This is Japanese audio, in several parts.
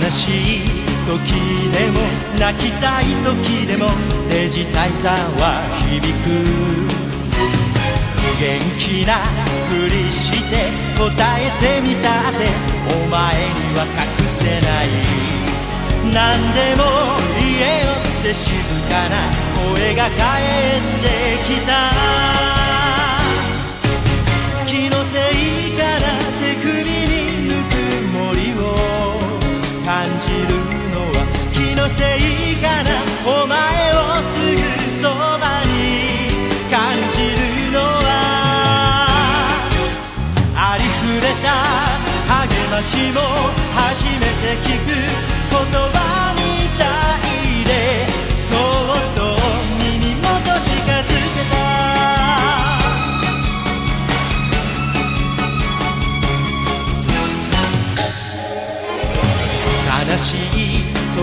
悲しい時でも泣きたい時でもデジタイザーは響く。元気なふりして答えてみたってお前には隠せない。何でも言えよって静かな声が返ってきた。た励ましも初めて聞く言葉みたいでそっと耳元近づけた悲しい時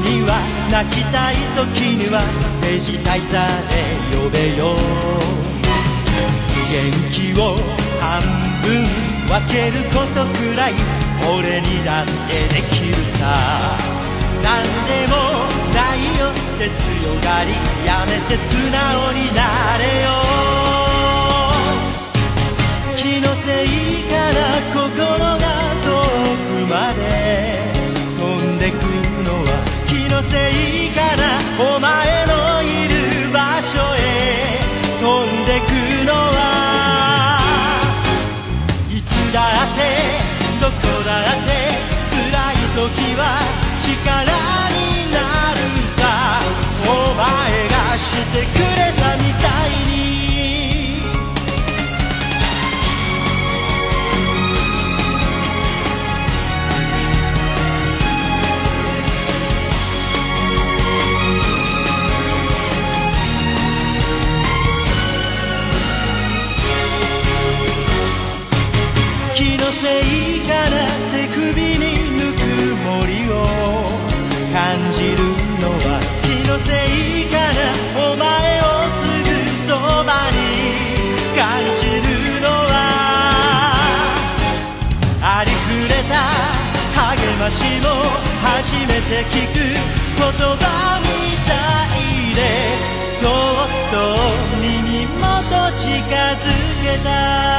には泣きたい時にはデジタイザーで呼べよ。元気を半分分けることくらい俺にだってできるさ。何でもないよって強がりやめて素直になれよ。じるのは気のせいかなお前をすぐそばに感じるのはありふれた励ましも初めて聞く言葉みたいでそっと耳元近づけた。